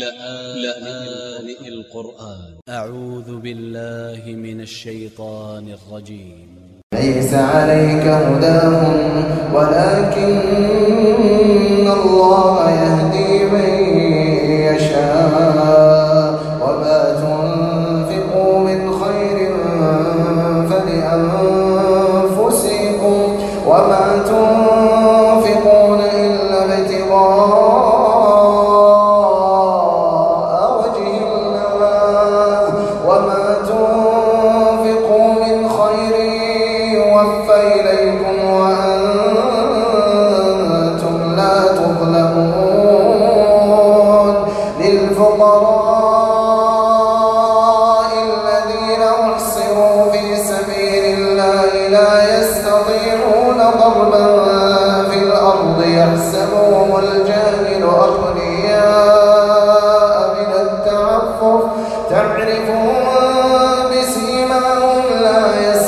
لآن القرآن. أ ع و ذ ب ا ل ل ه من ا ل ش ي ط ا ن ا ل ج ي م ليس عليك هداهم ولكن الله يهدي من يشاء. وما تنفقون إلا ابتغاء بسيماهم لا يسمعون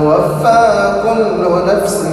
توفى كل نفس